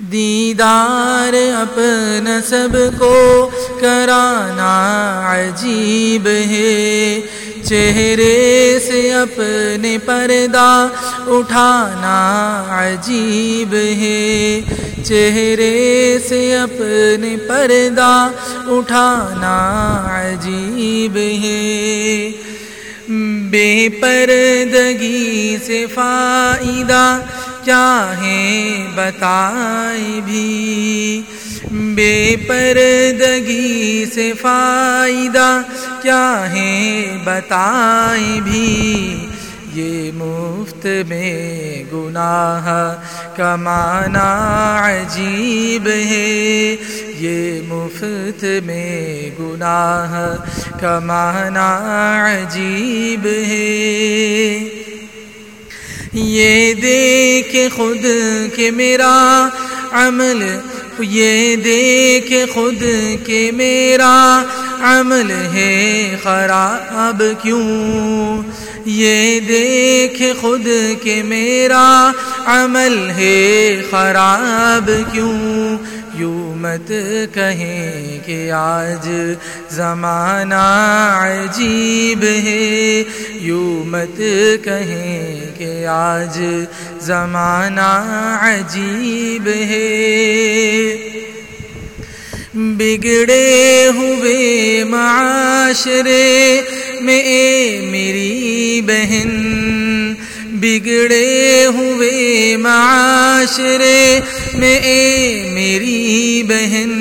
دیدار اپنا سب کو کرانا عجیب ہے۔ چہرے سے اپنے پردہ اٹھانا عجیب ہے۔ چہرے سے اپنے پردہ اٹھانا عجیب ہے۔ بے پردگی سے فائدہ چاہے بتائے بھی۔ بے پردگی سے فائدہ چاہے بتائے بھی۔ یہ مفت میں گناہ کمانا عجیب ہے۔ یہ مفت میں گناہ کمانا عجیب ہے۔ یہ دیکھ خود کہ میرا عمل، یہ دیکھ خود کہ میرا عمل ہے خراب کیوں؟ یہ دیکھ خود کہ میرا عمل ہے خراب کیوں؟ یوں مت کہیں کہ آج زمانہ عجیب ہے۔ یوں مت کہیں کہ آج زمانہ عجیب ہے۔ بگڑے ہوئے معاشرے میں اے میری بہن بگڑے ہوئے معاشرے میں، اے میری بہن،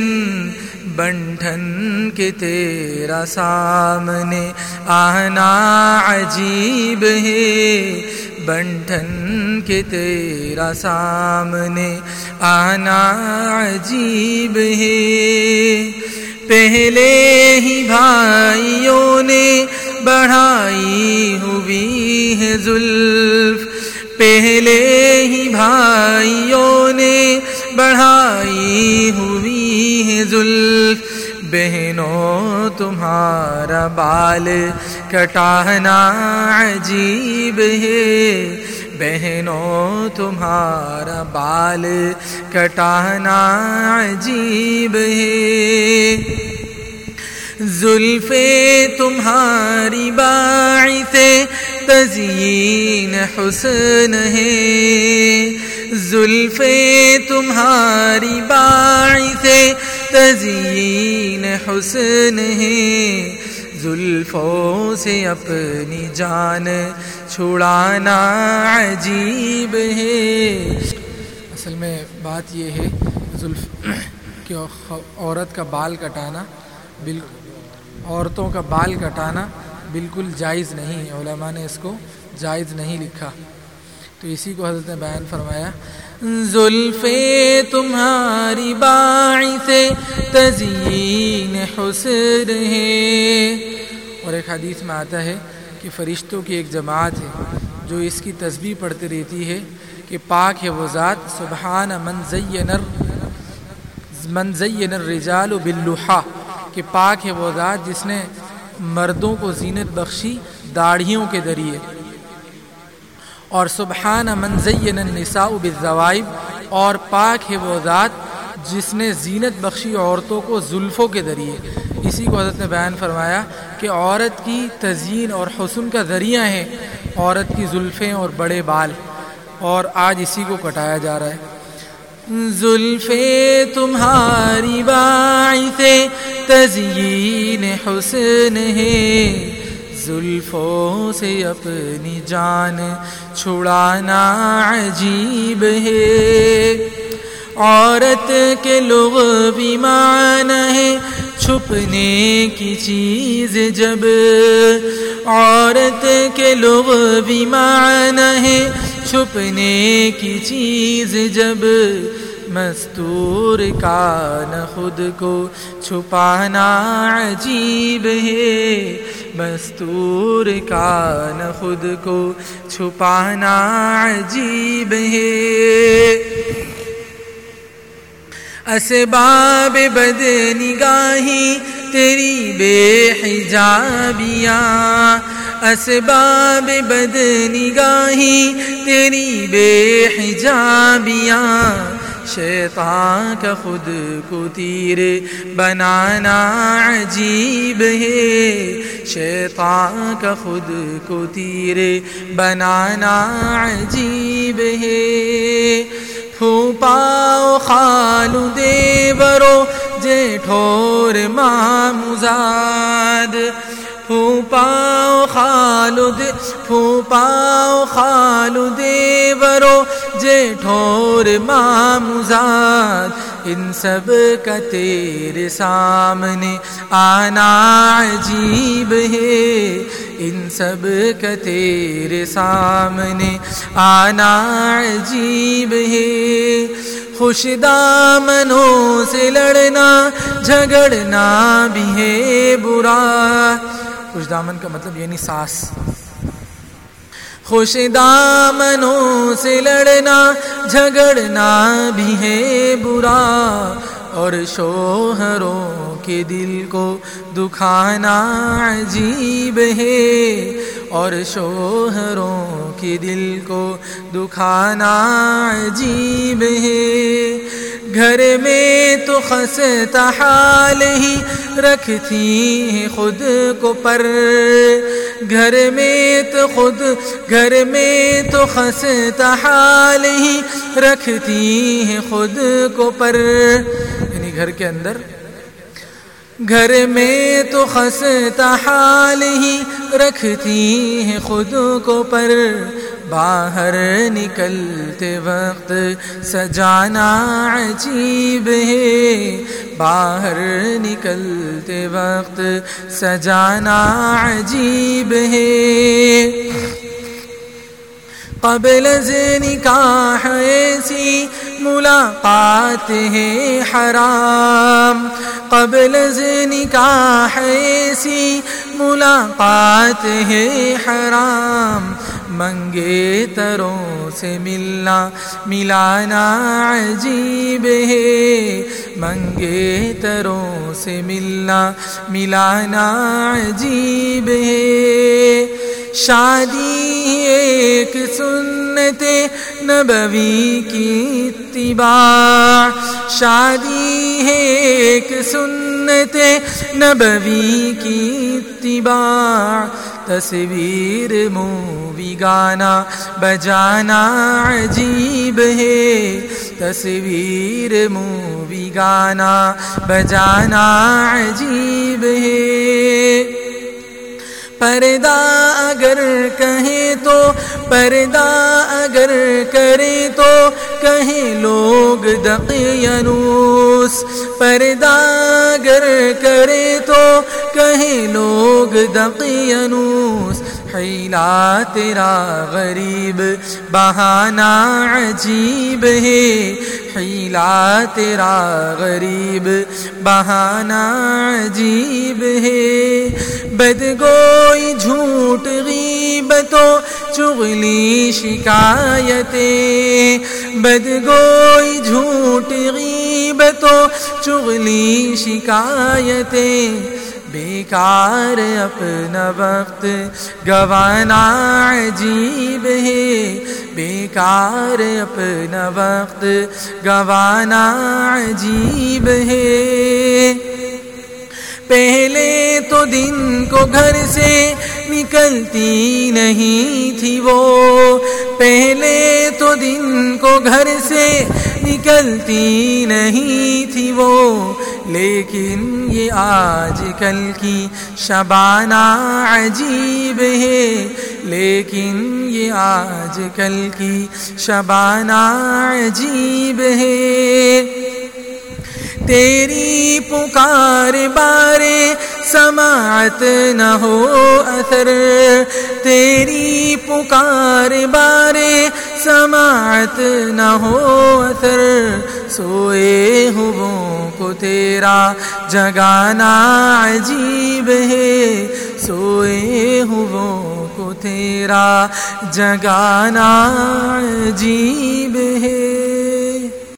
بنٹھن کے تیرا سامنے آنا عجیب ہے۔ بنٹھن کے تیرا سامنے آنا عجیب ہے۔ پہلے ہی بھائیوں نے بڑھائی ہوئی ہے زلف۔ پہلے ہی بھائیوں نے بڑھائی ہوئی ہے زلف۔ بہنوں، تمہارا بال کٹانا عجیب ہے۔ بہنوں، تمہارا بال کٹانا عجیب ہے۔ زلفے تمہاری باعث تزئین حسن ہے۔ زلفے تمہاری باعث تزئین حسن ہے۔ زلفوں سے اپنی جان چھڑانا عجیب ہے۔ اصل میں بات یہ ہے زلف کہ عورت کا بال کٹانا۔ بالکل عورتوں کا بال کٹانا بالکل جائز نہیں ہے۔ علماء نے اس کو جائز نہیں لکھا۔ تو اسی کو حضرت نے بیان فرمایا زلفے تمہاری باعث تزئین حسن ہے۔ اور ایک حدیث میں آتا ہے کہ فرشتوں کی ایک جماعت ہے جو اس کی تسبیح پڑھتی رہتی ہے کہ پاک ہے وہ ذات، سبحان من زین من زین الرجال باللحا کہ پاک ہے وہ ذات جس نے مردوں کو زینت بخشی داڑھیوں کے ذریعے۔ اور سبحان من زین النساء بالزوائب، اور پاک ہے وہ ذات جس نے زینت بخشی عورتوں کو زلفوں کے ذریعے۔ اسی کو حضرت نے بیان فرمایا کہ عورت کی تزئین اور حسن کا ذریعہ ہے عورت کی زلفیں اور بڑے بال۔ اور آج اسی کو کٹایا جا رہا ہے۔ زلفے تمہاری باعث تزئین حسن ہے۔ زلفوں سے اپنی جان چھڑانا عجیب ہے۔ عورت کے لوگ بیمان ہے۔ چھپنے کی چیز جب عورت کے لوگ بیمان ہے۔ چھپنے کی چیز جب مستور کا نہ خود کو چھپانا عجیب ہے۔ مستور کا نہ خود کو چھپانا عجیب ہے۔ اسباب بد نگاہی تیری بے حجابیاں۔ اسباب بد نگاہی تیری بے حجابیاں۔ شیطان کا خود کو تیر بنانا عجیب ہے۔ شیطان کا خود کو تیر بنانا عجیب ہے۔ پھوپاؤ خالو دے برو جیٹھور مامزاد پھوپاؤ خالو دے پھوپاؤ خالو دے برو جیٹھور مامزاد ان سب کا تیرے سامنے آنا عجیب ہے۔ ان سب کا تیرے سامنے آنا عجیب ہے۔ خوش دامنوں سے لڑنا، جھگڑنا بھی ہے برا۔ خوش دامن کا مطلب یعنی ساس۔ خوش دامنوں سے لڑنا، جھگڑنا بھی ہے برا۔ اور شوہروں کے دل کو دکھانا عجیب ہے۔ اور شوہروں کے دل کو دکھانا عجیب ہے۔ گھر میں تو خستا حال ہی رکھتی خود کو پر۔ گھر میں تو خود، گھر میں تو خستہ حال ہی رکھتی ہے خود کو پر۔ یعنی گھر کے اندر۔ گھر میں تو خستہ حال ہی رکھتی ہے خود کو پر۔ باہر نکلتے وقت سجانا عجیب ہے۔ باہر نکلتے وقت سجانا عجیب ہے۔ قبل نکاح ایسی ملاقات ہے حرام۔ قبل نکاح ایسی ملاقات ہے حرام۔ منگے تروں سے ملنا ملانا عجیب ہے۔ منگے تروں سے ملنا ملانا عجیب ہے۔ شادی ایک سنت نبوی کی اتباع۔ شادی ہے ایک سنت نبوی کی اتباع۔ تصویر مووی گانا بجانا عجیب ہے۔ تصویر مووی گانا بجانا عجیب ہے۔ پردہ اگر کہیں تو، پردہ اگر کرے تو، کہیں لوگ دقیانوس پردہ اگر کرے تو کہیں لوگ دقیانوس حیلا تیرا غریب، بہانہ عجیب ہے۔ حیلا تیرا غریب، بہانہ عجیب ہے۔ بدگوئی جھوٹ غیبتوں، چغلی شکایتیں۔ بدگوئی جھوٹ غیبتوں، چغلی شکایتیں۔ بیکار اپنا وقت گوانا عجیب ہے۔ بیکار اپنا وقت گوانا عجیب ہے۔ پہلے تو دن کو گھر سے نکلتی نہیں تھی وہ۔ پہلے تو دن کو گھر سے نکلتی نہیں تھی وہ۔ لیکن یہ آج کل کی شبانہ عجیب ہے۔ لیکن یہ آج کل کی شبانہ عجیب ہے۔ تیری پکار بارے سماعت نہ ہو اثر۔ تیری پکار بارے سماعت نہ ہو اثر، سوئے ہوں کو تیرا جگانا عجیب ہے۔ سوئے ہوں کو تیرا جگانا عجیب ہے۔